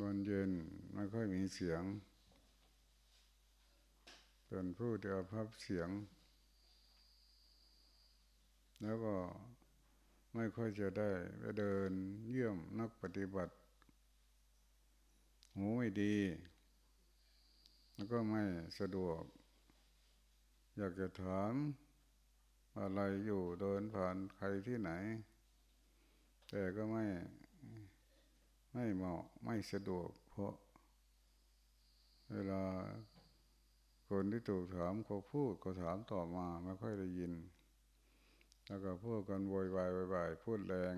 บนเย็นไม่ค่อยมีเสียง เป็นผู้เดียวพับเสียง แล้วก็ไม่ค่อยจะได้ไปเดินเยี่ยมนักปฏิบัติ หูไม่ดี แล้วก็ไม่สะดวก อยากจะถามอะไรอยู่เดินผ่านใครที่ไหน แต่ก็ไม่ ไม่เหมาะไม่สะดวก เพราะ เวลาคนที่ถูกถามเขาพูดเขาถามต่อมาไม่ค่อยได้ยิน แล้วก็พูดกันโวยวายบายพูดแรง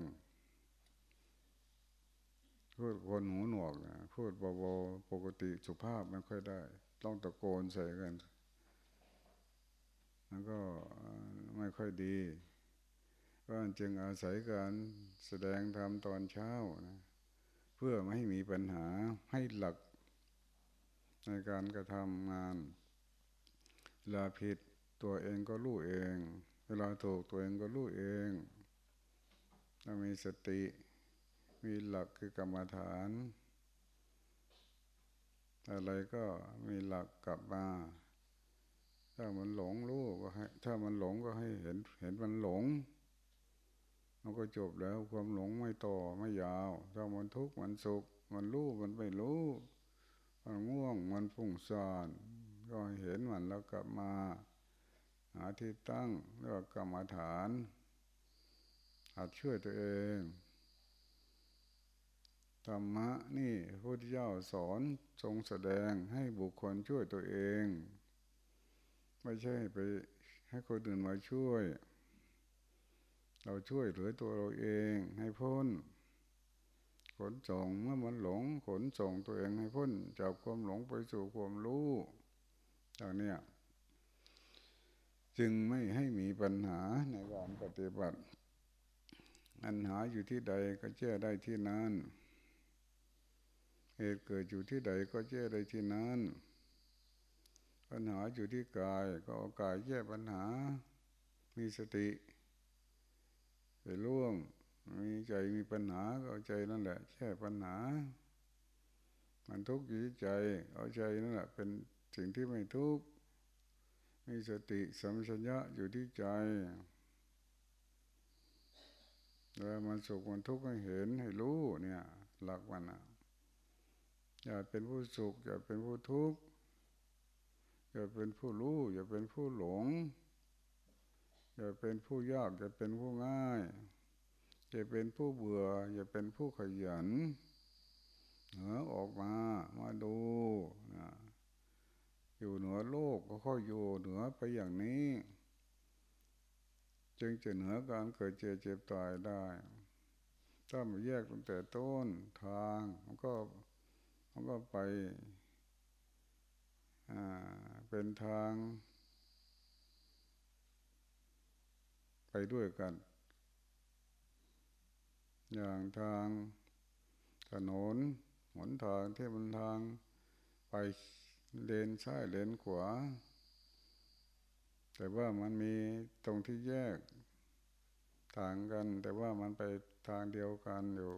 พูดคนหูหนวกนะพูดเบาๆปกติสุภาพไม่ค่อยได้ ต้องตะโกนใส่กัน แล้วก็ไม่ค่อยดีก็จึงอาศัยการแสดงธรรมตอนเช้านะ พื่อไม่ให้มีปัญหาให้หลักในการกระทำงานเวลาผิดตัวเองก็รู้เอง เวลาถูกตัวเองก็รู้เองถ้ามีสติมีหลักคือกรรมฐาน อะไรก็มีหลักกลับมา ถ้ามันหลงรู้ก็ให้ถ้ามันหลงก็ให้เห็นเห็นมันหลง มันก็จบแล้วความหลงไม่ต่อไม่ยาวถ้ามันทุกข์มันสุข มันรู้มันไม่รู้มันง่วงมันฟุ้งซ่านก็เห็นมันแล้วกลับมา หาที่ตั้งเรียกกรรมฐานอาจช่วยตัวเองธรรมะนี่พระพุทธเจ้าสอนทรงแสดงให้บุคคลช่วยตัวเอง ไม่ใช่ไปให้คนอื่นมาช่วย เราช่วยเหลือตัวเราเองให้พ้น ขนส่งเมื่อมันหลง ขนส่งตัวเองให้พ้นจากความหลงไปสู่ความรู้อย่างนี้จึงไม่ให้มีปัญหาในการปฏิบัติปัญหาอยู่ที่ใดก็แก้ได้ที่นั้น เหตุเกิดอยู่ที่ใดก็แก้ได้ที่นั้น ปัญหาอยู่ที่กายก็ากายแก้ปัญหา มีสติ ไปร่วมมีใจมีปัญหาก็เอาใจนั่นแหละแก้ปัญหา มันทุกข์อยู่ที่ใจ เอาใจนั่นแหละเป็นสิ่งที่ไม่ทุกข์มีสติสัมชัญญะอยู่ที่ใจแล้วมันสุขมันทุกข์ให้เห็นให้รู้เนี่ย หลักมันอะอย่าเป็นผู้สุขอย่าเป็นผู้ทุกข์อย่าเป็นผู้รู้อย่าเป็นผู้หลง อย่าเป็นผู้ยากอย่าเป็นผู้ง่ายอย่าเป็นผู้เบื่อ อย่าเป็นผู้ขยันเหนือออกมามาดูนะอยู่เหนือโลกก็ค่อยอยู่เหนือไปอย่างนี้ จึงจะเหนือการเกิดเจ็บเจ็บตายได้ ถ้ามาแยกตั้งแต่ต้นทางมันก็มันก็ไป อ่า เป็นทาง ไปด้วยกัน อย่างทางถนนหนทางที่มันทางไปเลนซ้ายเลนขวา แต่ว่ามันมีตรงที่แยกต่างกัน แต่ว่ามันไปทางเดียวกันอยู่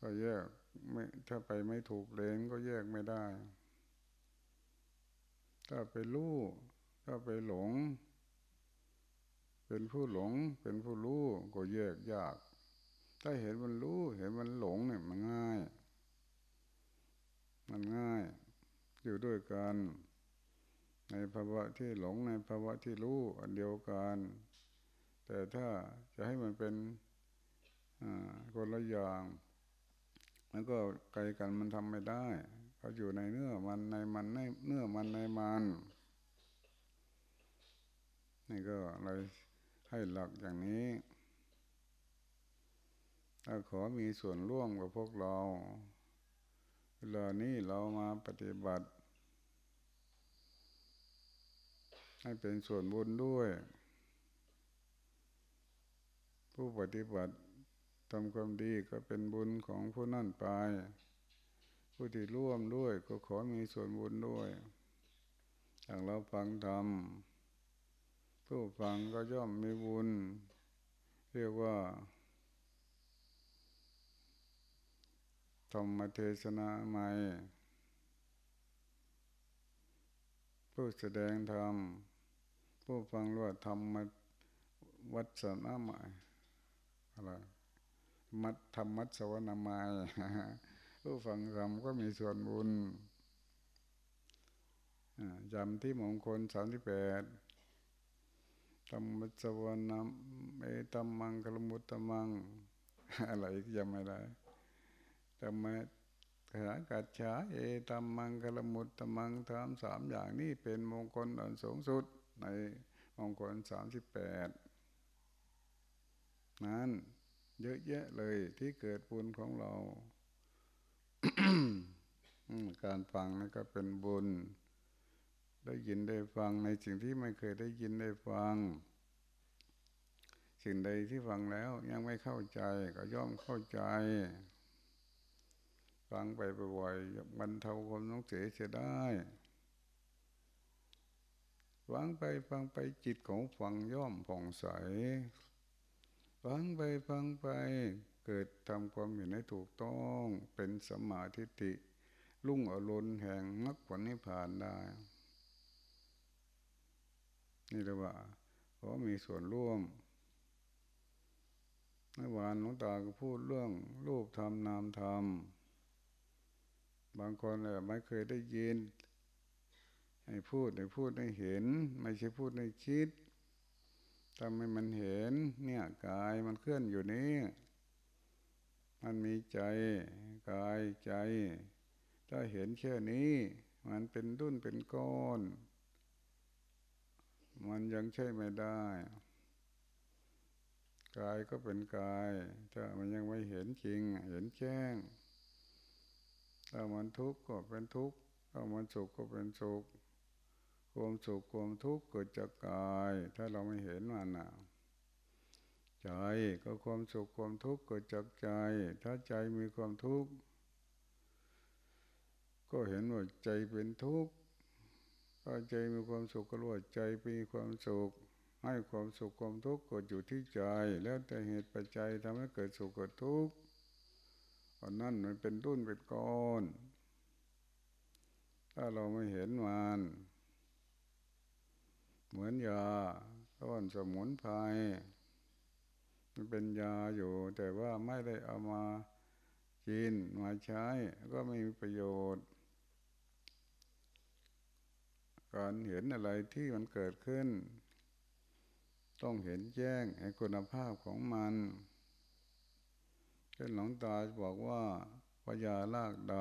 ก็แยกไม่ถ้าไปไม่ถูกเลนก็แยกไม่ได้ ถ้าไปรู้ถ้าไปหลง เป็นผู้หลง เป็นผู้รู้ก็แยกยาก ถ้าเห็นมันรู้เห็นมันหลงเนี่ยมันง่าย มันง่าย อยู่ด้วยกัน ในภาวะที่หลงในภาวะที่รู้อันเดียวกัน แต่ถ้าจะให้มันเป็นคนละอย่างมันก็ไกลกันมันทำไม่ได้เขาอยู่ในเนื้อมันในมันในเนื้อมันในมันนี่ก็เลย ให้หลักอย่างนี้ถ้าขอมีส่วนร่วมกับพวกเรา เวลานี้เรามาปฏิบัติ ให้เป็นส่วนบุญด้วย ผู้ปฏิบัติทำความดีก็เป็นบุญของผู้นั่นไป ผู้ที่ร่วมด้วยก็ขอมีส่วนบุญด้วยอย่างเราฟังธรรม ผู้ฟังก็ย่อมมีบุญ เรียกว่าธรรมเทศนาใหม่ ผู้แสดงธรรม ผู้ฟังรู้ว่าธรรมวัดสนาใหม่อะไรมัดธรรมัดสวนามาผู้ฟังธรรมก็มีส่วนบุญจำที่มงคลสามสิบแปด ธรรมัสวนาเอตัมมังกลมุตตมัง อะไรจำไม่ได้ธรรมะขากัจฉาเอตัมมังกลมุตตมังทำสามอย่างนี้เป็นมงคลอันสูงสุดในมงคลสามสิบแปดนั้นเยอะแยะเลยที่เกิดบุญของเรา การฟังนั่นก็เป็นบุญ ได้ยินได้ฟังในสิ่งที่ไม่เคยได้ยินได้ฟัง สิ่งใดที่ฟังแล้วยังไม่เข้าใจก็ย่อมเข้าใจ ฟังไปบ่อยๆบรรเทาความน้องเสียเสียได้ฟังไปฟังไปจิตของฟังย่อมผ่องใสฟังไปฟังไปเกิดทำความเห็นให้ถูกต้องเป็นสมาธิติลุ่งอรุณแห่งมรรคผลนิพพานได้ นี่เรียกว่าเพราะมีส่วนร่วมเมื่อวานหลวงตาก็พูดเรื่องรูปธรรมนามธรรม บางคนเนี่ไม่เคยได้ยิน ให้พูดให้พูดให้เห็น ไม่ใช่พูดให้คิดทำให้มันเห็น เนี่ยกายมันเคลื่อนอยู่นี้ มันมีใจกายใจ ถ้าเห็นแค่นี้ มันเป็นดุนเป็นก้อน มันยังใช่ไม่ได้ กายก็เป็นกาย ถ้ามันยังไม่เห็นจริง เห็นแจ้ง ถ้ามันทุกข์ก็เป็นทุกข์ถ้ามันสุขก็เป็นสุขความสุขความทุกข์เกิดจากกาย ถ้าเราไม่เห็นมันอะใจก็ความสุขความทุกข์เกิดจากใจ ถ้าใจมีความทุกข์ก็เห็นว่าใจเป็นทุกข์ ถ้าใจมีความสุขก็รู้ว่าใจมีความสุข ให้ความสุขความทุกข์เกิดอยู่ที่ใจ แล้วแต่เหตุปัจจัยทำให้เกิดสุขเกิดทุกข์อันนั้นมันเป็นรุ่นเป็นก้อน ถ้าเราไม่เห็นมันเหมือนยาต้นสมุนไพรมันเป็นยาอยู่ แต่ว่าไม่ได้เอามากินมาใช้ก็ไม่มีประโยชน์ การเห็นอะไรที่มันเกิดขึ้น ต้องเห็นแจ้งไอ้คุณภาพของมันเช่นหลวงตาบอกว่าพยาลากด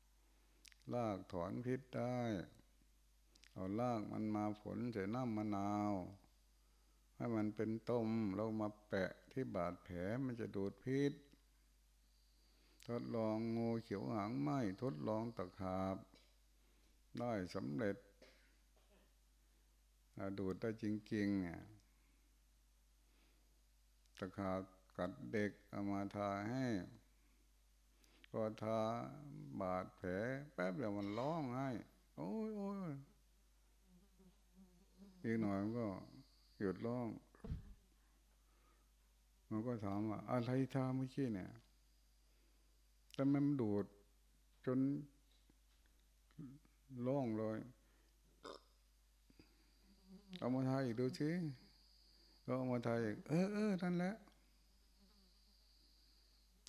ำลากถอนพิษได้ เอาลากมันมาผลใส่น้ำมะนาวให้มันเป็นต้มเรามาแปะที่บาดแผลมันจะดูดพิษ ทดลองงูเขียวหางไหมทดลองตะขาบ ได้สำเร็จ ดูดได้จริงๆเนี่ยตะขาบกัดเด็กเอามาทาให้ ก็ทาบาดแผล แป๊บเดียวมันร้องให้ โอ้ยโอ้ยอีกหน่อยมันก็หยุดร้อง มันก็ถามว่า อะไรทาเมื่อกี้เนี่ยแต่มันดูดจนร้องเลย เอามาทายอีกดูสิก็เอามาทายอีกเออเออนั่นแหละ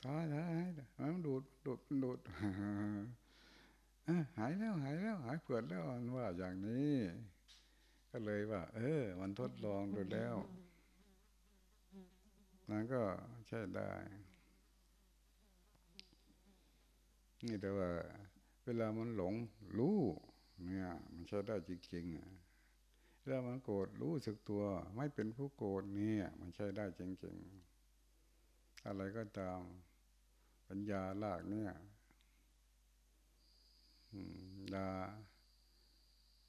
ทายทายมันดูดดูดดูดหายแล้วหายแล้ว หายเปื่อแล้วว่าอย่างนี้ ก็เลยว่า เออ มันทดลองดูแล้วมันก็ใช่ได้ นี่แต่ว่า เวลามันหลงรู้เนี่ย มันใช้ได้จริงๆเวลามันโกรธรู้สึกตัว ไม่เป็นผู้โกรธเนี่ยมันใช้ได้จริงๆ อะไรก็ตาม ปัญญาลากเนี่ยดา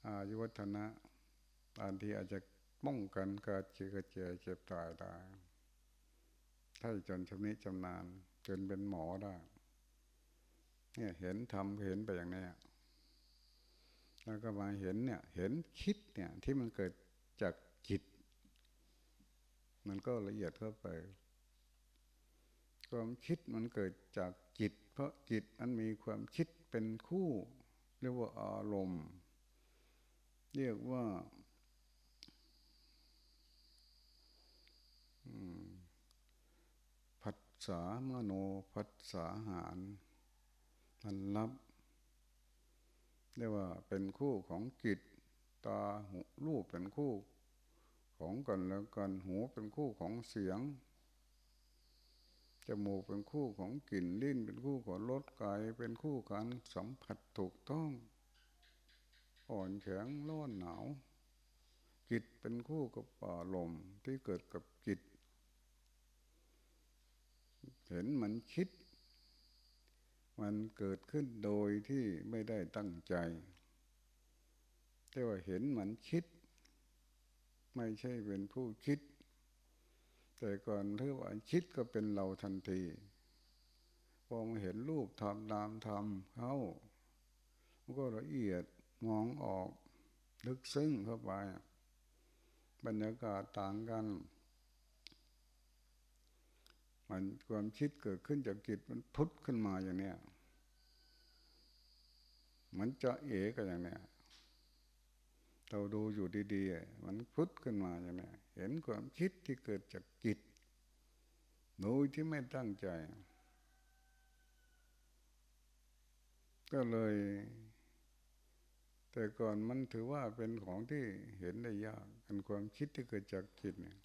อายุวัฒนะบางทีอาจจะป้องกันเกิดเจ็บเจ็บเจ็บตายได้ถ้าจนชำนิชำนาญจนเป็นหมอได้เนี่ยเห็นทำเห็นไปอย่างนี้ แล้วก็มาเห็นเนี่ยเห็นคิดเนี่ยที่มันเกิดจากจิต มันก็ละเอียดเข้าไปความคิดมันเกิดจากจิต เพราะจิตมันมีความคิดเป็นคู่ เรียกว่าอารมณ์ เรียกว่าผัสสะมโนผัสสะหารมันรับ เรียกว่าเป็นคู่ของจิตตาหูรูปเป็นคู่ของกันแล้วกันหูเป็นคู่ของเสียงจมูกเป็นคู่ของกลิ่นลิ้นเป็นคู่ของรสกายเป็นคู่กันสัมผัสถูกต้อง อ่อนแข็งร้อนหนาวจิตเป็นคู่กับป่าลมที่เกิดกับจิต เห็นมันคิด มันเกิดขึ้นโดยที่ไม่ได้ตั้งใจแต่ว่าเห็นมันคิด ไม่ใช่เป็นผู้คิด แต่ก่อนที่ว่าคิดก็เป็นเราทันทีพอมาเห็นรูปทำนามทำเข้ามันก็ละเอียดมองออก ลึกซึ้งเข้าไป บรรยากาศต่างกัน มันความคิดเกิดขึ้นจากจิตมันพุทธขึ้นมาอย่างเนี้ย มันจะเอ๋กันอย่างเนี้ยเราดูอยู่ดีๆ มันพุทธขึ้นมาอย่างนี้เห็นความคิดที่เกิดจากจิตโดยที่ไม่ตั้งใจ ก็เลย แต่ก่อนมันถือว่าเป็นของที่เห็นได้ยากเป็นความคิดที่เกิดจากจิตเนี่ย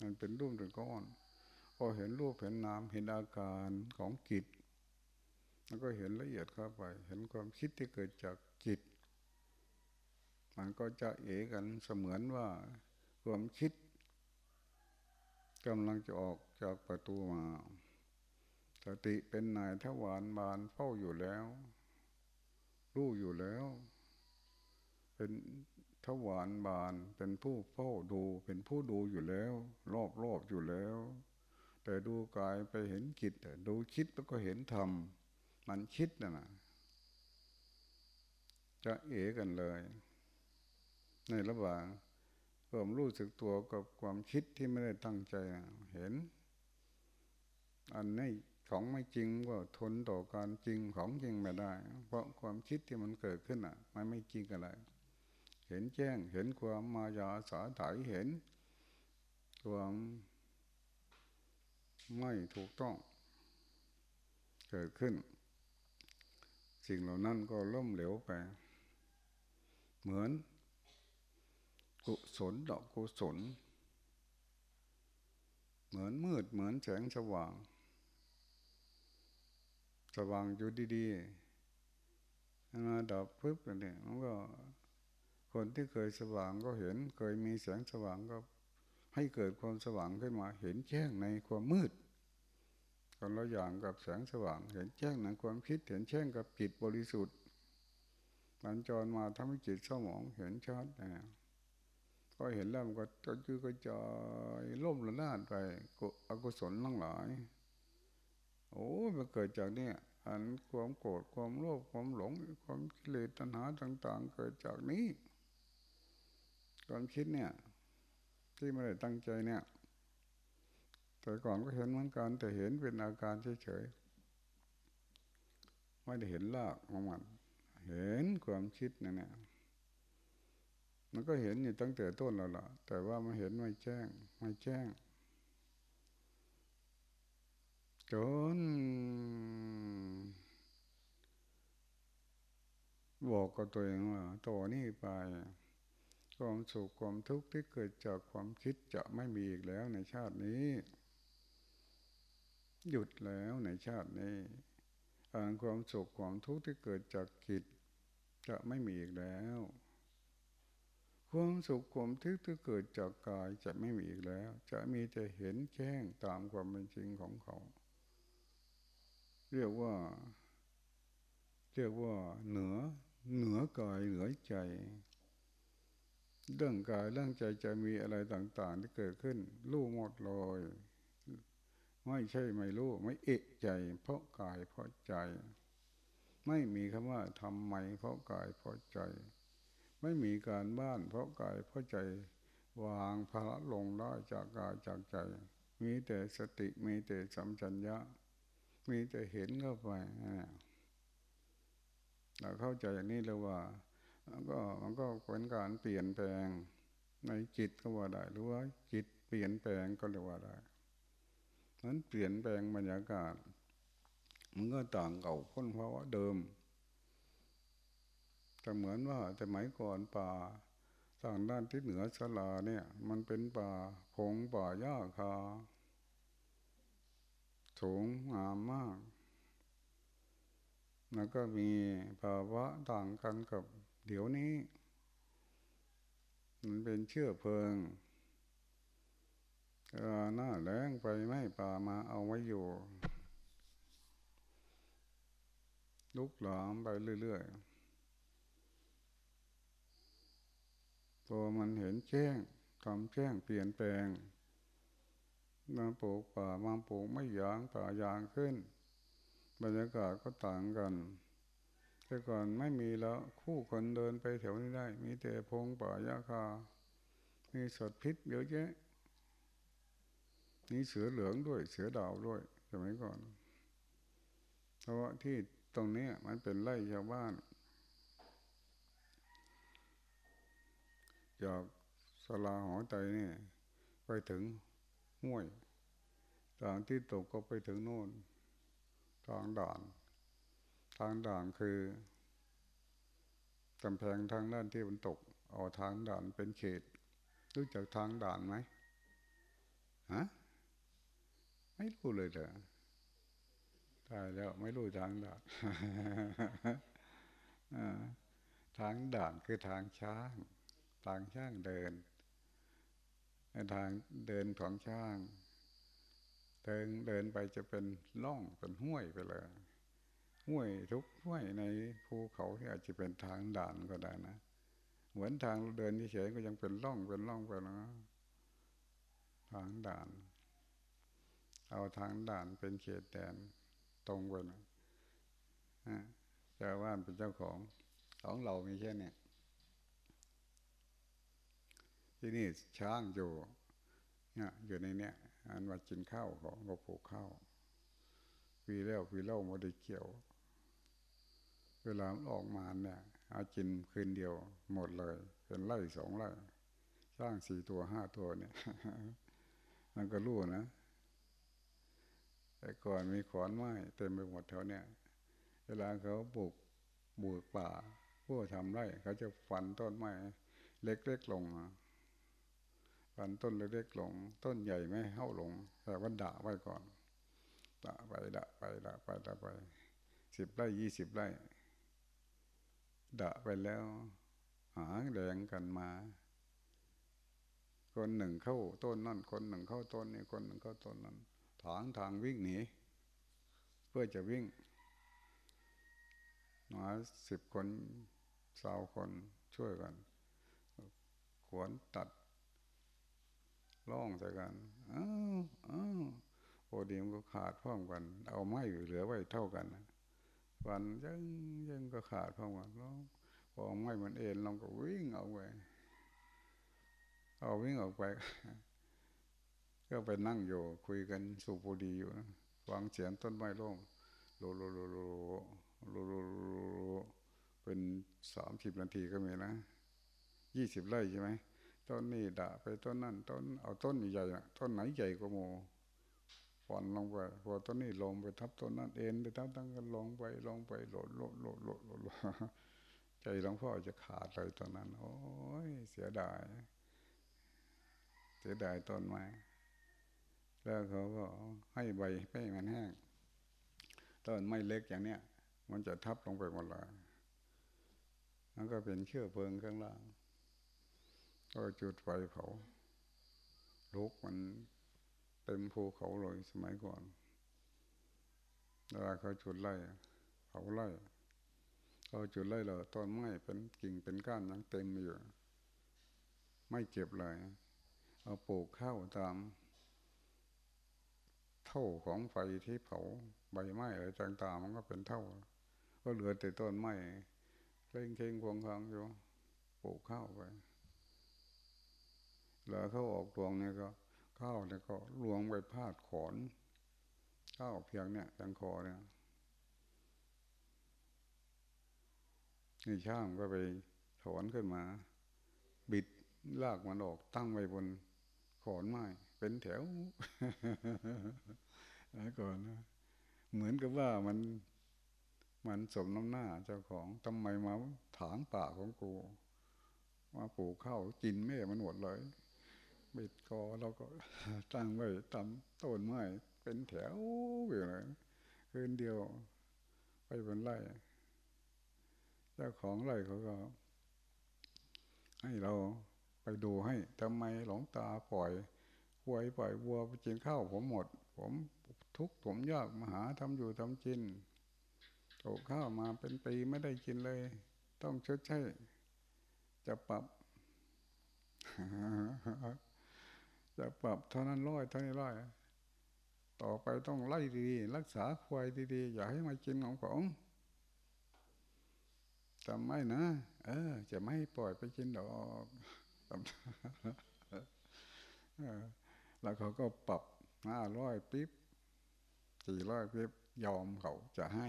มันเป็นรูปเป็นก้อนพอเห็นรูปเห็นนามเห็นอาการของจิต แล้วก็เห็นละเอียดเข้าไป เห็นความคิดที่เกิดจากจิต มันก็จะเอกันเสมือนว่าความคิดกำลังจะออกจากประตูมาสติเป็นนายทวารบานเฝ้าอยู่แล้ว รู้อยู่แล้ว เป็นทวารบานเป็นผู้เฝ้าดู เป็นผู้ดูอยู่แล้ว รอบรอบอยู่แล้ว แต่ดูกายไปเห็นจิตดูคิดแล้วก็เห็นธรรม มันคิดนะนะจะเอกันเลย ในระหว่างความรู้สึกตัวกับความคิดที่ไม่ได้ตั้งใจเห็น อันนี้ของไม่จริงก็ทนต่อการจริงของจริงไม่ได้ เพราะความคิดที่มันเกิดขึ้นอะ มันไม่จริงอะไร เห็นแจ้งเห็นความมายาสาถายเห็นความไม่ถูกต้อง เกิดขึ้น สิ่งเหล่านั้นก็ล่มเหลวไป เหมือน กุศลดอกกุศล เหมือนมืดเหมือนแสงสว่าง สว่างอยู่ดีๆมาดับปึ๊บเนี่ยมันก็ คนที่เคยสว่างก็เห็น เคยมีแสงสว่างก็ให้เกิดความสว่างขึ้นมา เห็นแจ้งในความมืด คนละอย่างกับแสงสว่าง เห็นแจ้งในความคิดเห็นแจ้งกับจิตบริสุทธิ์หลังจรมาทำให้จิตสมองเห็นชัดนะก็เห็นแล้วมันก็จะจืก็จะล่มระนาดไปอกุศลทั้งหลาย โอ้มันเกิดจากเนี่ยอันความโกรธความโลภความหลง ความกิเลสตัณหาต่าง ๆ เกิดจากนี้ความคิดเนี่ย ที่ไม่ได้ตั้งใจเนี่ย แต่ก่อนก็เห็นเหมือนกัน แต่เห็นเป็นอาการเฉยๆไม่ได้เห็นรากของมันเห็นความคิดนั่นแหละมันก็เห็นอยู่ตั้งแต่ต้นแล้วล่ะ แต่ว่ามันเห็นไม่แจ้ง ไม่แจ้ง จนบอกกับตัวเองว่าต่อนี้ไป ความสุขความทุกข์ที่เกิดจากความคิดจะไม่มีอีกแล้วในชาตินี้ หยุดแล้วในชาตินี้ความสุขความทุกข์ที่เกิดจากจิตจะไม่มีอีกแล้ว ความสุขความทุกข์ที่เกิดจากกายจะไม่มีอีกแล้ว จะมีแต่เห็นแจ้งตามความเป็นจริงของเขา เรียกว่า เรียกว่าเหนือเหนือกายเหนือใจ เรื่องกายเรื่องใจจะมีอะไรต่าง ๆ ที่เกิดขึ้นรู้หมดเลย ไม่ใช่ไม่รู้ ไม่เอะใจ เพราะกายเพราะใจ ไม่มีคำว่าทำไม เพราะกายเพราะใจ ไม่มีการบ้าน เพราะกายเพราะใจ วางภาระลงได้จากกายจากใจ มีแต่สติมีแต่สัมจัญญะ มีแต่เห็นเข้าไปเราเข้าใจอย่างนี้แล้วว่าก็มันก็เป็นการเปลี่ยนแปลงในจิตก็ว่าได้หรือว่าจิตเปลี่ยนแปลงก็เรียกว่าได้ นั้นเปลี่ยนแปลงบรรยากาศ มันก็ต่างเก่าพ้นภาวะเดิมแต่เหมือนว่าแต่หมายก่อนป่าทางด้านที่เหนือสลาเนี่ย มันเป็นป่าพงป่าหญ้าคาสูงงามมาก แล้วก็มีภาวะต่างกันกับเดี๋ยวนี้ มันเป็นเชื้อเพลิง หน้าแรงไปไม่ป่ามาเอาไว้อยู่ลุกหลามไปเรื่อยๆพอมันเห็นแจ้งทำแจ้งเปลี่ยนแปลงมาปลูกป่ามาปลูกไม่ยางป่ายางขึ้น บรรยากาศก็ต่างกันแต่ก่อนไม่มีแล้วคู่คนเดินไปแถวนี้ได้ มีแต่พงป่ายาคา มีสัตว์พิษเยอะแยะ มีเสือเหลืองด้วย เสือดาวด้วยสมัยก่อน เพราะว่าที่ตรงนี้มันเป็นไร่ชาวบ้าน จากสลาหอใจนี่ไปถึงห้วยทางที่ตกก็ไปถึงโน่น ทางด่าน ทางด่านคือกำแพงทางด้านที่มันตก เอาทางด่านเป็นเขต รู้จักทางด่านไหมฮะ ไม่รู้เลยเถอะตายแล้วไม่รู้ทางด่านทางด่านคือทางช้าง ทางช้างเดินทางเดินของช้าง เดินเดินไปจะเป็นล่องเป็นห้วยไปเลยห้วยทุกห้วยในภูเขาที่อาจจะเป็นทางด่านก็ได้นะเหมือนทางเดินเฉยๆก็ยังเป็นล่องเป็นล่องไปนะทางด่าน เอาทางด่านเป็นเขตแดนตรงไปนะเจ้าว่านเป็นเจ้าของของเรามีแค่เนี้ที่นี่ช้างอยู่เนี่ยอยู่ในเนี้ยอันว่ากินข้าวของก็ปลูกข้าวปีแล้วปีเล่ามาได้เกี่ยว เวลาออกมาเนี่ยอากินคืนเดียวหมดเลย เป็นไร่สองไร่สร้างสี่ตัวห้าตัวเนี่ยมันก็รู้นะ แต่ก่อนมีขอนไม้เต็มไปหมดแถวเนี่ยเวลาเขาปลูกบูกป่าผู้ทำไร่เขาจะฟันต้นไม้เล็กๆลงฟันต้นเล็กๆลง ต้นใหญ่ไม่เข้าลง แต่ว่าด่าไว้ก่อนด่าไปด่าไปด่าไปด่าไปสิบไร่ยี่สิบไร่ด่าไปแล้ว หาแดงกันมา คนหนึ่งเข้าต้นนั่นคนหนึ่งเข้าต้นนี้คนหนึ่งเข้าต้นนั้น ถางทางวิ่งหนีเพื่อจะวิ่งมาสิบคนสาวคนช่วยกัน ขวนตัดร้องใส่กันอ้าวอ้าวโอดีมก็ขาดพร้อมกัน เอาไม้เหลือไว้เท่ากันฟันยังยังก็ขาดพร้อมกันแล้วพอไม้มันเอ็นเราก็วิ่งออกไปเอาวิ่งออกไป ก็ไปนั่งอยู่คุยกันสุบุดีอยู่นะฟังเสียงต้นไม้ร่มโลโลโลโลโลโลโลเป็นสามสิบนาทีก็มีนะยี่สิบไร่ใช่ไหมต้นนี้ด่าไปต้นนั้นต้นเอาต้นใหญ่ๆต้นไหนใหญ่กว่าโมฝันลงไปพอต้นนี้ลงไปทับต้นนั้นเอ็นไปทับตั้งกันลงไปลงไปโหลดโหลดโหลดโหลดโหลดใจหลวงพ่อจะขาดเลยตอนนั้น โอ้ยเสียดายเสียดายต้นไม้ แล้วเขาก็ให้ใบให้มันแห้งต้นไม้เล็กอย่างเนี้ยมันจะทับลงไปหมดเลยมันก็เป็นเชื้อเพลิงข้างล่าง ก็จุดไฟเผาลุกมันเต็มภูเขาเลยสมัยก่อนเวลาเขาจุดไล่เผาไล่เขาจุดไล่เราต้นไม้เป็นกิ่งเป็นก้านยังเต็มอยู่ ไม่เจ็บเลย เอาปลูกข้าวตาม ท่าของไฟที่เผาใบไม้อะไรต่างๆมันก็เป็นเท่า ก็เหลือแต่ต้นไม้เล่งเข่งพวงคางอยู่ปลูกข้าวไปแล้วเขาออกดวงเนี่ยก็ข้าวเนี่ยก็ลวงไปพาดขอนข้าวเพียงเนี่ยตังคอเนี่ยนี่ช่างก็ไปถอนขึ้นมา บิดลากมันออกตั้งไว้บน ขอนไม้เป็นแถวแล้วก่อนนะเหมือนกับว่ามันมันสมน้ำหน้าเจ้าของทำไมมาถางป่าของกูมาปลูกข้าวกินแม่มันหมดเลยบิดคอเราก็ตั้งไว้ตำต้นไม้เป็นแถวอยู่เลยคืนเดียว ไปบนไร่เจ้าของไร่เขาก็ ให้เรา ไปดูให้ทำไมหลงตาปล่อยวัวปล่อยวัวไปกินข้าวผมหมด ผมทุกข์ผมยากมาหาทำอยู่ทำกินตกข้าวมาเป็นปีไม่ได้กินเลย ต้องชดใช้จะปรับจะปรับเท่านั้นร้อยเท่านี้ร้อยต่อไปต้องไล่ดีๆรักษาควายดีๆ อย่าให้มากินของผมจำไม่นะ เออ จะไม่ปล่อยไปกินดอก แล้วเขาก็ปรับห้าร้อยปิ๊บสี่ร้อยปิ๊บยอมเขาจะให้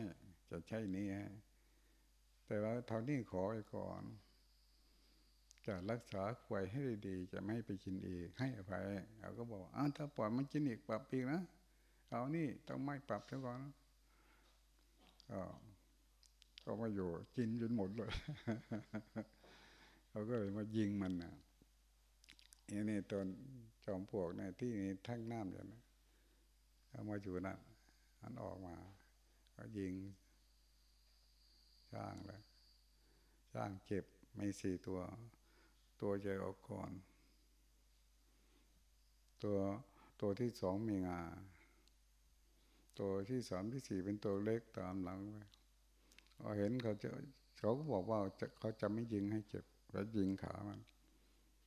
จะใช่นี้แต่ว่าเท่านี้ขอไว้ก่อน จะรักษาควายให้ดีๆจะไม่ไปกินอีกให้อภัยเขาก็บอกอ้าถ้าปล่อยมันกินอีกปรับอีกนะเอานี่ต้องไม่ปรับเท่าก่อนก็ก็มาอยู่กินจนหมดเลย เขาก็เลยมายิงมันนะอันนี้ตอนจอมปลวกในที่นี้ทั้งน้ำอย่างนี้เอามาอยู่นั่นอันออกมา ก็ยิงช่างเลยช่างเก็บไม่สี่ตัว ตัวใหญ่ออกก่อน ตัวตัวที่สองมีงา ตัวที่สามที่สี่เป็นตัวเล็กตามหลังไปเราเห็นเขาจะเขาก็บอกว่าเขาจะไม่ยิงให้เจ็บ แต่ยิงขามัน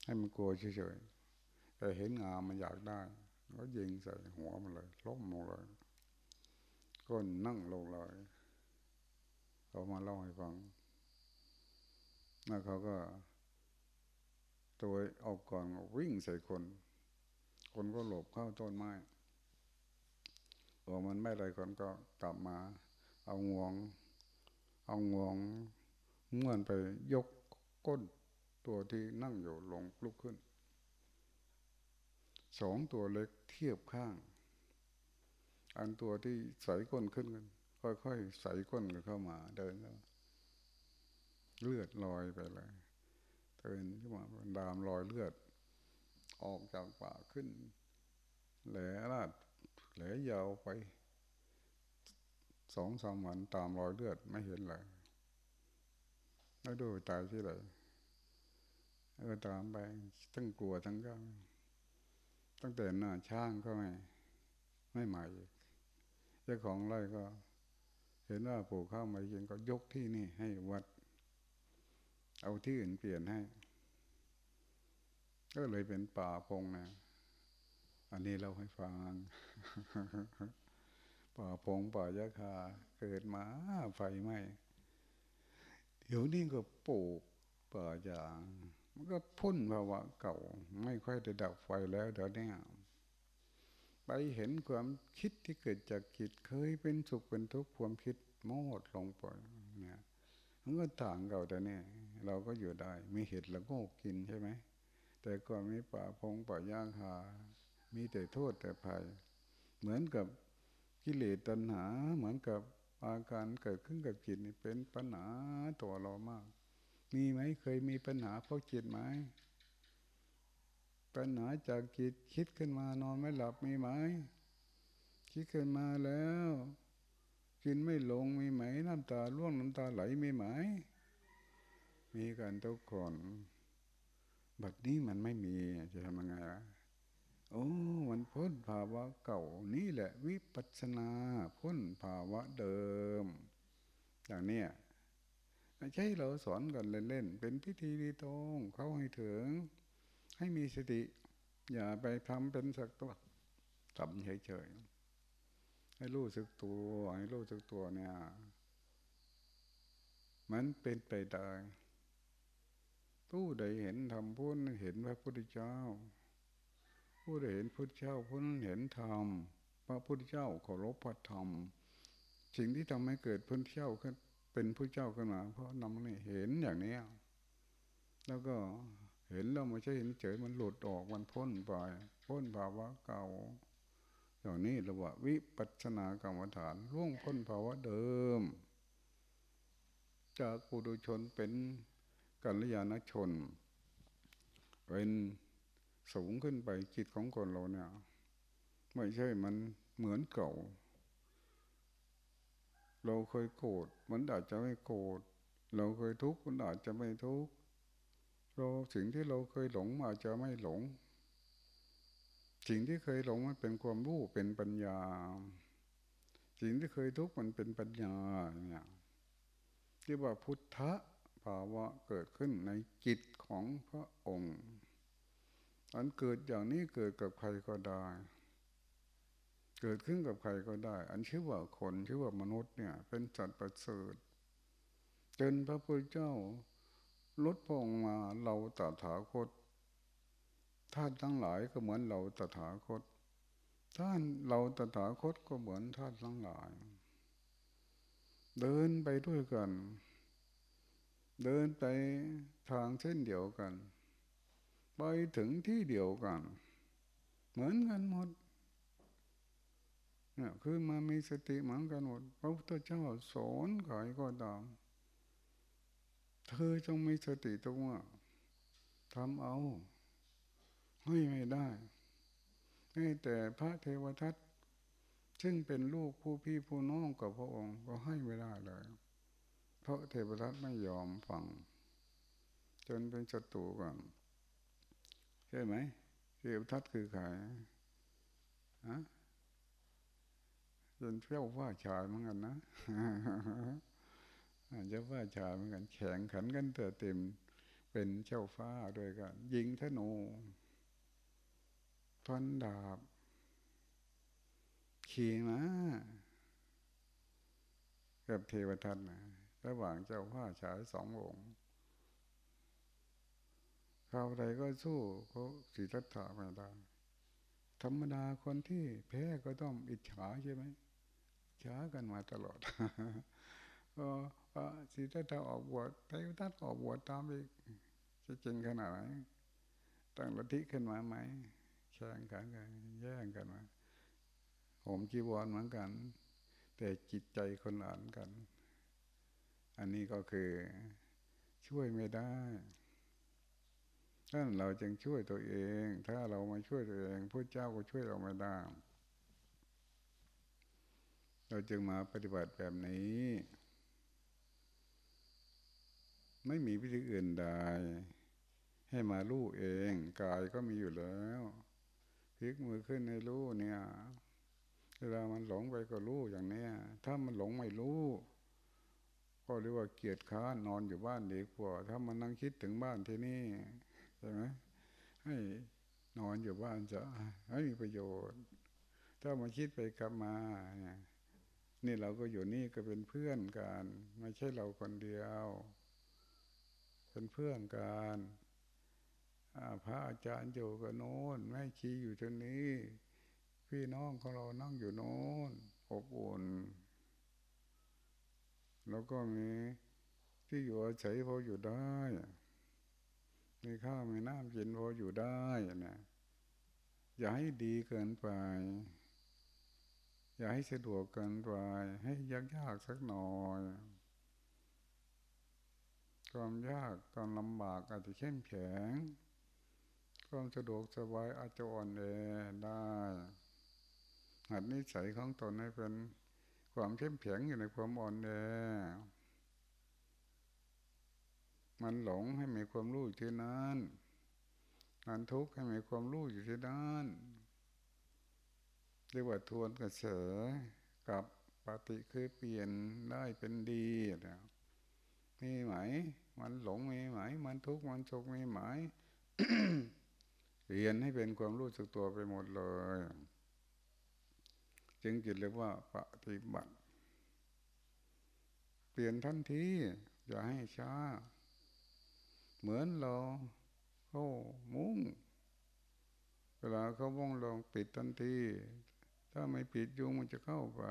ให้มันกลัวเฉยๆแต่เห็นงามันอยากได้ก็ยิงใส่หัวมันเลยล้มลงเลยก้นนั่งลงเลยเขามาเล่าให้ฟังแล้วเขาก็ ตัวเอาก่อนวิ่งใส่คน คนก็หลบเข้าต้นไม้พอมันไม่ไรคนก็กลับมา เอางวง เอางวงเงื่อนไปยกก้น ตัวที่นั่งอยู่ลงลุกขึ้น สองตัวเล็กเทียบข้าง อันตัวที่ใส่ก้นขึ้นกัน ค่อยๆใส่ก้นเข้ามา เดินแล้วเลือดลอยไปเลยเดินขึ้นมาดามรอยเลือด ออกจากปากขึ้น แหลลาดแหลยาวไปสองสามวันตามรอยเลือดไม่เห็นเลยแล้วดูตายที่ไหน เออตามไปทั้งกลัวทั้งก็ตั้งแต่หน้าช่างก็ไม่ไม่ใหม่เจ้าของไร่ก็ เห็นว่าปลูกข้าวมากินก็ยกที่นี่ให้วัด เอาที่อื่นเปลี่ยนให้ ก็เลยเป็นป่าพงนะอันนี้เราให้ฟังป่าพงป่ายาคาเกิดมาไฟไหมเดี๋ยวนี้ก็ปลูกป่ายาง มันก็พ้นภาวะเก่า ไม่ค่อยได้ดับไฟแล้วเดี๋ยวนี้ไปเห็นความคิดที่เกิดจากจิตเคยเป็นสุขเป็นทุกข์ความคิดโมดลงไปเนี่ยมันก็ต่างเก่าแต่เนี่ยเราก็อยู่ได้มีเห็ดละโงกกินใช่ไหมแต่ก่อนมีป่าพงป่าย่างหา มีแต่โทษแต่ภัย เหมือนกับกิเลสตัณหา เหมือนกับอาการเกิดขึ้นกับจิตนี่เป็นปัญหาตัวเรามาก มีไหมเคยมีปัญหาเพราะจิตไหมปัญหาจากจิตคิดขึ้นมานอนไม่หลับมีไหมคิดขึ้นมาแล้ว กินไม่ลงมีไหมน้ำตาล่วงน้ำตาไหลมีไหม มีกันทุกคนบัดนี้มันไม่มีจะทำยังไงวะโอ้มันพ้นภาวะเก่านี่แหละวิปัสนาพ้นภาวะเดิม อย่างเนี้ย ไม่ใช่เราสอนกันเล่นๆเป็นพิธีดีตรงเข้าให้ถึง ให้มีสติ อย่าไปทำเป็นสักตัวทำเฉยๆให้รู้สึกตัวให้รู้สึกตัวเนี่ย มันเป็นไปได้ผู้ใดเห็นทำพูดเห็นพระพุทธเจ้า ผู้ใดเห็นพุทธเจ้าผู้นั้นเห็นธรรมพระพุทธเจ้าเคารพพระธรรม สิ่งที่ทำให้เกิดพุทธเจ้าขึ้น เป็นพุทธเจ้าขึ้นมา เพราะนำนี่เห็นอย่างนี้ แล้วก็เห็นแล้วไม่ใช่เห็นเฉยมันหลุดออกมันพ้นไปพ้นภาวะเก่า อย่างนี้เราว่าวิปัสสนากรรมฐานร่วงพ้นภาวะเดิม จากปุถุชนเป็นกัลยาณชน เป็นสูงขึ้นไปจิตของคนเราเนี่ย ไม่ใช่มันเหมือนเก่า เราเคยโกรธมันอาจจะไม่โกรธเราเคยทุกข์มันอาจจะไม่ทุกข์เราสิ่งที่เราเคยหลงอาจจะไม่หลง สิ่งที่เคยหลงมันเป็นความรู้เป็นปัญญา สิ่งที่เคยทุกข์มันเป็นปัญญาเนี่ยที่ว่าพุทธภาวะเกิดขึ้นในจิตของพระองค์ อันเกิดอย่างนี้เกิดกับใครก็ได้ เกิดขึ้นกับใครก็ได้ อันชื่อว่าคนชื่อว่ามนุษย์เนี่ย เป็นจัดประเสริฐจนพระพุทธเจ้าลดพองมาเราตถาคตท่านทั้งหลายก็เหมือนเราตถาคต ท่านเราตถาคตก็เหมือนท่านทั้งหลาย เดินไปด้วยกัน เดินไปทางเส้นเดียวกัน ไปถึงที่เดียวกัน เหมือนกันหมด เนี่ยคือมามีสติเหมือนกันหมดพระพุทธเจ้าสอนใครก็ตามเธอจงมีสติตรงว่าทำเอาให้ไม่ได้ ให้แต่พระเทวทัตซึ่งเป็นลูกผู้พี่ผู้น้องกับพระองค์ก็ให้ไม่ได้เลย เพราะเทวทัตไม่ยอมฟัง จนเป็นศัตรูกันใช่ไหมเทวทัตคือใครฮะ จนเที่ยวว่าชายเหมือนกันนะอาจจะว่าชายเหมือนกัน แข่งขันกันเตอเต็ม เป็นเจ้าฟ้าด้วยกันยิงธนูฟันดาบขี่มากับเทวทัตนะระหว่างเจ้าผ้าชายสององค์ข่าใดก็สู้เขาสีทัตถาไม่ได้ธรรมดาคนที่แพ้ก็ต้องอิจฉาใช่ไหม ช้ากันมาตลอดก็สีทัตถาออกบวชเทวทัตออกบวชตามอีกจะจริงขนาดไหนตั้งลัทธิขึ้นมาไหมแข่งกันกันแย่งกันมาผมจีวรเหมือนกัน แต่จิตใจคนละอันกัน อันนี้ก็คือช่วยไม่ได้ถ้าเราจึงช่วยตัวเอง ถ้าเราไม่ช่วยตัวเองพระเจ้าก็ช่วยเราไม่ได้ เราจึงมาปฏิบัติแบบนี้ ไม่มีวิธีอื่นใดให้มาลู่เอง กายก็มีอยู่แล้วพลิกมือขึ้นในรู้เนี่ยเวลามันหลงไปก็รู้อย่างเนี้ย ถ้ามันหลงไม่รู้ก็เรียกว่าเกียดค้านนอนอยู่บ้านดีกว่า ถ้ามันนั่งคิดถึงบ้านที่นี่ใช่ไหมให้นอนอยู่บ้านจะไม่มีประโยชน์ ถ้ามาคิดไปกลับมาเนี่ย นี่เราก็อยู่นี่ก็เป็นเพื่อนกัน ไม่ใช่เราคนเดียว เป็นเพื่อนกันพระอาจารย์อยู่กับโน้นแม่ชีอยู่ตรงนี้ พี่น้องของเรานั่งอยู่โน้นอบอุ่น แล้วก็มีที่อยู่อาศัยพออยู่ได้มีข้าวมีน้ำกินพออยู่ได้นะอย่าให้ดีเกินไป อย่าให้สะดวกเกินไปให้ยากยากสักหน่อยความยากความลำบากอาจจะเข้มแข็งความสะดวกสบายอาจจะอ่อนแอได้ หัดนิสัยของตนให้เป็นความเข้มแข็งอยู่ในความอ่อนแอมันหลงให้มีความรู้อยู่ที่นั้นมันทุกข์ให้มีความรู้อยู่ที่นั้น เรียกว่าทวนกระเสกับปฏิคือเปลี่ยนได้เป็นดีนะมีไหม มันหลงมีไหม มันทุกข์มันสุขมีไหมเรียนให้เป็นความรู้สึกตัวไปหมดเลย จึงจิตเรียกว่าปฏิบัติ เปลี่ยนทันทีอย่าให้ช้า เหมือนเราเข้ามุ้งเวลาเขาว่องลองปิดทันที ถ้าไม่ปิดยุงมันจะเข้าไป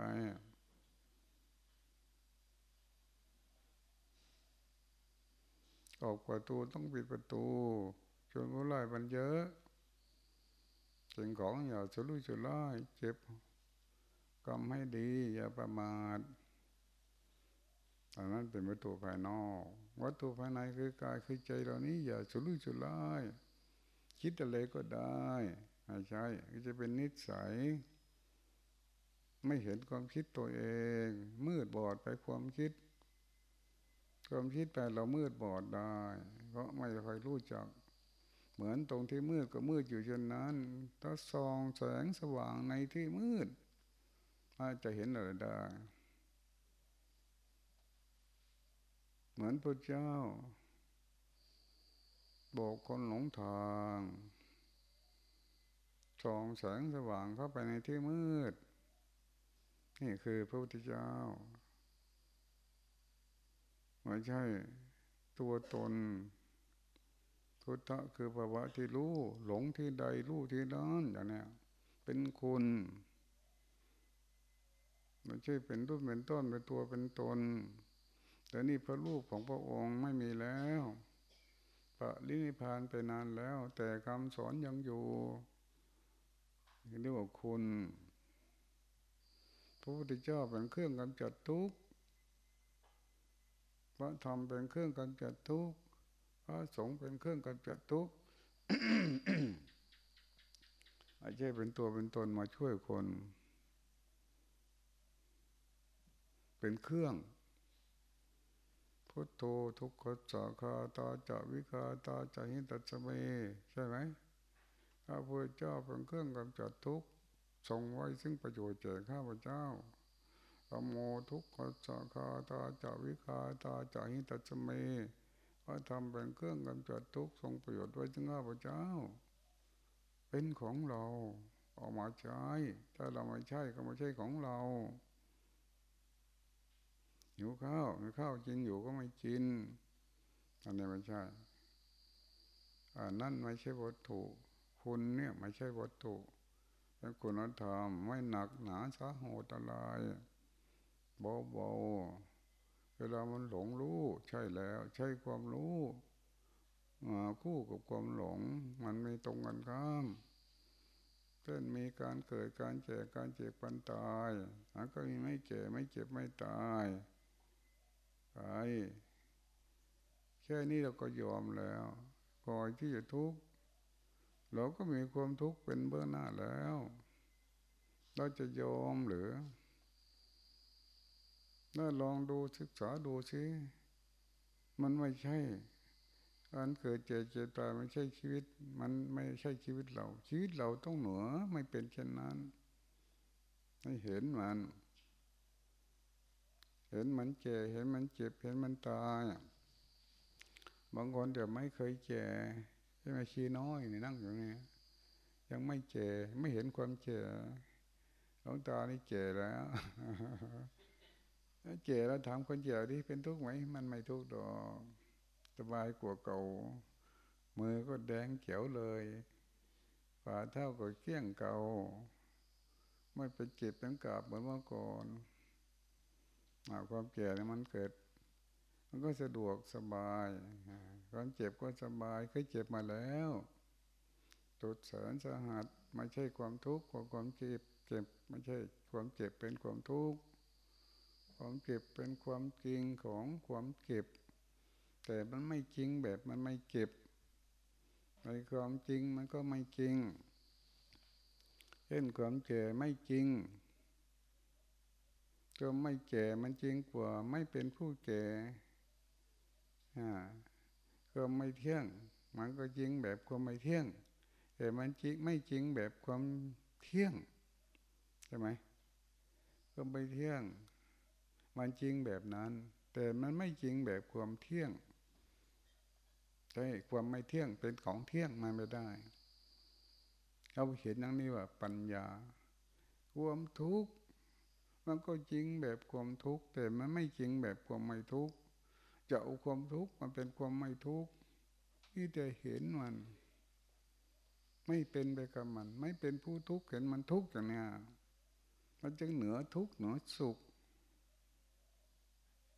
ออกประตูต้องปิดประตูชนผู้ไล่มันเยอะสิ่งของอย่าสุรุ่ยสุร่ายเจ็บกรรมให้ดี อย่าประมาทอันนั้นเป็นวัตถุภายนอก วัตถุภายในคือกายคือใจเรานี้ อย่าสุรุ่ยสุร่ายคิดอะไรก็ได้ไม่ใช่จะเป็นนิสัย ไม่เห็นความคิดตัวเอง มืดบอดไปความคิด ความคิดไปเรามืดบอดได้ เพราะไม่ค่อยรู้จัก เหมือนตรงที่มืดก็มืดอยู่จนนั้น ถ้าส่องแสงสว่างในที่มืดอาจจะเห็นอะไรได้ เหมือนพระเจ้า บอกคนหลงทางส่องแสงสว่างเข้าไปในที่มืด นี่คือพระพุทธเจ้าไม่ใช่ตัวตนพุทธะคือภาวะที่รู้ หลงที่ใดรู้ที่นั้นอย่างนี้เป็นคุณไม่ใช่เป็นรูปเป็นต้นเป็นตัวเป็นตน แต่นี่พระรูปของพระองค์ไม่มีแล้วพระลินิพานไปนานแล้ว แต่คำสอนยังอยู่เรียกว่าคุณ ระพุทธเจ้าเป็นเครื่องกำจัดทุกข์พระธรรมเป็นเครื่องกำจัดทุกข์พระสงฆ์เป็นเครื่องกำจัดทุกข์ไม่ใช่เป็นตัวเป็นตนมาช่วยคน เป็นเครื่อง พุทโธทุกขจาคาตาจะวิคาตาจะหิตัสเมใช่ไหมพระพุทธเจ้าเป็นเครื่องกำจัดทุกข์ ทรงไว้ซึ่งประโยชน์แก่ข้าพเจ้าธโมทุกขจาคาตาจะวิคาตาจะหิตัสเมพระธรรมเป็นเครื่องกำจัดทุกทรงประโยชน์ไว้ถึงข้าพเจ้า เป็นของเราออกมาใช้ถ้าเราไม่ใช่ก็ไม่ใช่ของเราหิวข้าวมีข้าวกินอยู่ก็ไม่กินอันนี้ไม่ใช่อันนั่นไม่ใช่วัตถุ คุณเนี่ยไม่ใช่วัตถุ เป็นคุณธรรมไม่หนักหนาสาหัสอะไรเบาๆเวลามันหลงรู้ใช่แล้ว ใช่ความรู้มาคู่กับความหลง มันไม่ตรงกันข้ามเช่นมีการเกิดการเจ็บการเจ็บปันตายแล้วก็มีไม่เจ็บไม่เจ็บไม่ตายไปแค่นี้เราก็ยอมแล้วก่อนที่จะทุกข์ เราก็มีความทุกข์เป็นเบื้องหน้าแล้ว เราจะยอมหรือถ้าลองดูศึกษาดูสิมันไม่ใช่การเกิดเจ็บเจ็บตายไม่ใช่ชีวิต มันไม่ใช่ชีวิตเรา ชีวิตเราต้องเหนือไม่เป็นเช่นนั้น ให้เห็นมัน เห็นมันเจ็บเห็นมันเจ็บเห็นมันตาย บางคนเดี๋ยวไม่เคยเจ็บ ช่ไหมชีน้อยนี่นั่งอยู่นี่ยังไม่เจ็บไม่เห็นความเจ็บหลวงตานี่เจ็บแล้วเจ๋แล้วถามคนเจ๋ที่เป็นทุกข์ไหมมันไม่ทุกข์ดอกสบายกว่าเก่า มือก็แดงเขียวเลยฝ่าเท่าก็เกี้ยงเก่าไม่ไปเจ็บเป็นกาบเหมือนเมื่อก่อนความเจ็บเนี่ยมันเกิด มันก็สะดวกสบาย ความเจ็บก็สบายเคยเจ็บมาแล้วตุดเสริญสหัสไม่ใช่ความทุกข์ความเจ็บเจ็บไม่ใช่ความเจ็บเป็นความทุกข์ความเก็บเป็นความจริงของความเก็บ แต่มันไม่จริงแบบมันไม่เก็บในความจริงมันก็ไม่จริงเช่นความเจ็บไม่จริงก็ไม่แก่มันจริงกว่าไม่เป็นผู้แก่ ก็ไม่เที่ยง มันก็จริงแบบความไม่เที่ยง แต่มันจริงไม่จริงแบบความเที่ยงใช่ไหมก็ไม่เที่ยง มันจริงแบบนั้น แต่มันไม่จริงแบบความเที่ยงใช่ความไม่เที่ยงเป็นของเที่ยงมันไม่ได้เราเห็นอย่างนี้ว่าปัญญา ความทุกข์มันก็จริงแบบความทุกข์แต่มันไม่จริงแบบความไม่ทุกข์ จะเอาความทุกข์มันเป็นความไม่ทุกข์ที่จะเห็นมัน ไม่เป็นไปกับมัน ไม่เป็นผู้ทุกข์เห็นมันทุกข์อย่างเนี้ยมันจึงเหนือทุกข์เหนือสุข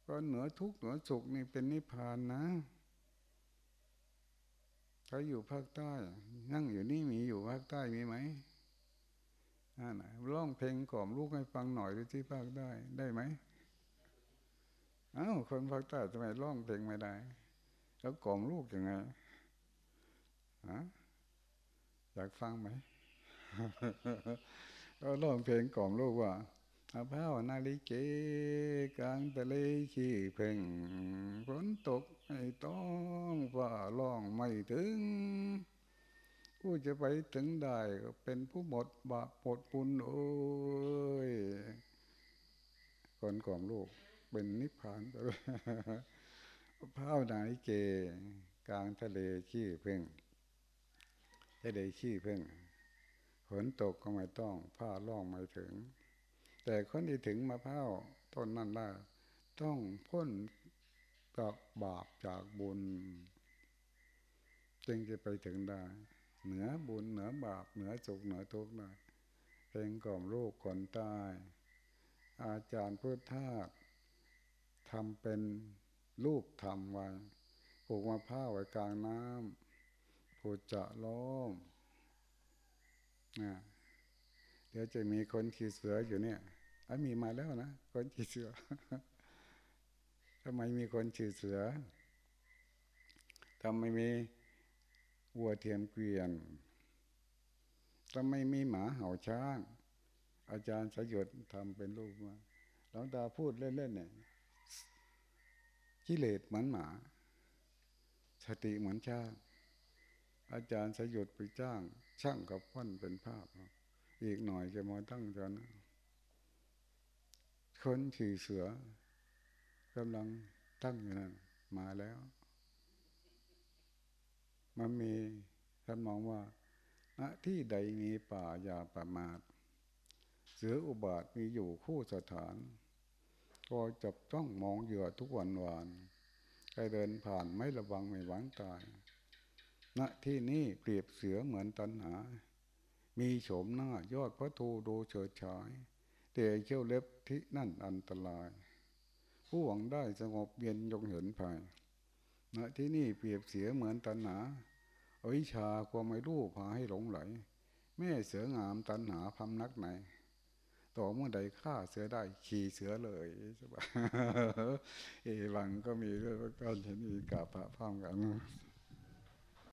ก็เหนือทุกข์เหนือสุขนี่เป็นนิพพานนะถ้าอยู่ภาคใต้ นั่งอยู่นี่มีอยู่ภาคใต้มีไหมนั่นนร้องเพลงกล่อมลูกให้ฟังหน่อยดูที่ภาคได้ได้ไหม อ้าวคนภาคใต้ทำไมร้องเพลงไม่ได้ แล้วกล่อมลูกยังไงฮะอยากฟังไหมก็ร้องเพลงกล่อมลูกว่าอาพ้าวนาฬิเกกลางทะเลขี้เพ่งฝนตกไม่ต้องฝ่าร้องไม่ถึงผู้จะไปถึงได้ก็เป็นผู้หมดบาปหมดปุญโอ้ยคนกล่อมลูก เป็นนิพพานไปเลยพ้าวนาฬิเกกลางทะเลขี้เพ่งทะเลขี้เพ่งฝนตกก็ไม่ต้องผ้าล่องไม่ถึง แต่คนที่ถึงมะพร้าวต้นนั้นล่ะต้องพ้นจากบาปจากบุญ จึงจะไปถึงได้ เหนือบุญเหนือบาปเหนือสุขเหนือทุกข์ได้เพลงกล่อมลูกคนใต้อาจารย์พุทธา ทำเป็นรูปทำไว้ปลูกมะพร้าวไว้กลางน้ำผูจะล้อมนะเดี๋ยวจะมีคนขี่เสืออยู่เนี่ยอมีมาแล้วนะคนขี่เสือทำไมมีคนขี่เสือทำไมมีวัวเทียมเกวียนทำไมมีหมาเห่าช้าง อาจารย์สยดทำเป็นรูปมาหลวงตาพูดเล่นๆเนี่ย กิเลสเหมือนหมา สติเหมือนช้าง อาจารย์สยดไปจ้าง ช่างกับพันเป็นภาพ อีกหน่อยจะมาตั้งจนคนขี่เสือกำลังตั้งอยู่นั่นมาแล้ว มันมีท่านมองว่าณที่ใดมีป่าอย่าประมาท เสืออุบาทมีอยู่คู่สถาน ก็จับต้องมองเหยื่อทุกวันวานใครเดินผ่านไม่ระวังไม่หวังตายณที่นี้เปรียบเสือเหมือนตันหา มีโฉมหน้ายอดพระทูดูเฉิดฉายแต่เขี้ยวเล็บที่นั่นอันตราย ผู้หวังได้สงบเย็นยงเห็นภายณที่นี่เปรียบเสียเหมือนตันหาอวิชาความไม่รู้พาให้หลงไหล แม่เสืองามตันหาพำนักไหน ต่อเมื่อใดฆ่าเสือได้ขี่เสือเลยใช่ปะเอวังก็มีเรื่องการเห็นอีกาพระพามกัน